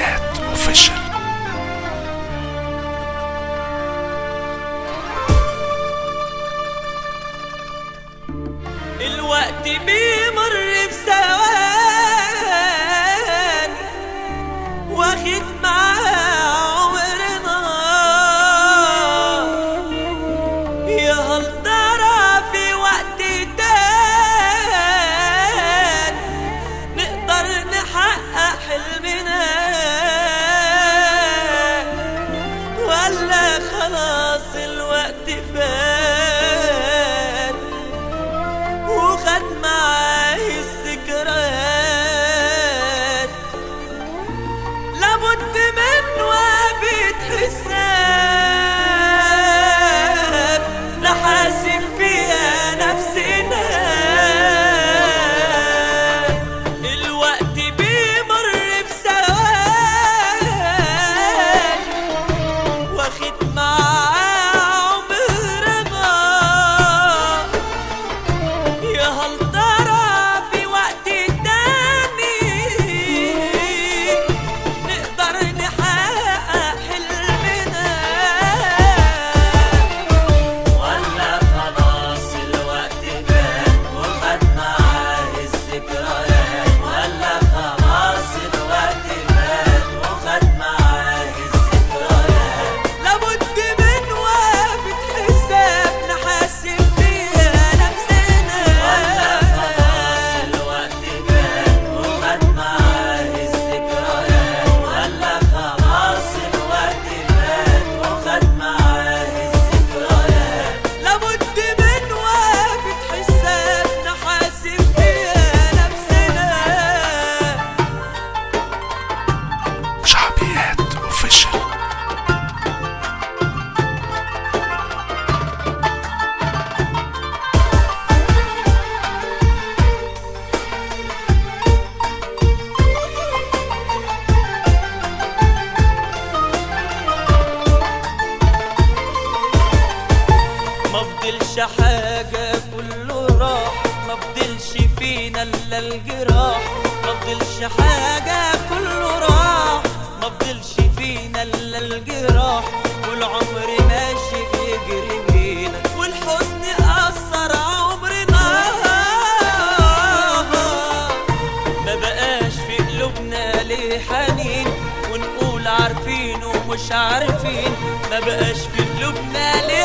حلويات اوفيشال الوقت بيه خلى الجراح ما فضلش حاجة كله راح. ما فضلش فينا إلا الجراح والعمر ماشي بيجري بينا. والحزن أثر عمرنا. ما بقاش في قلوبنا ليه حنين ونقول عارفين ومش عارفين. ما بقاش في قلوبنا ليه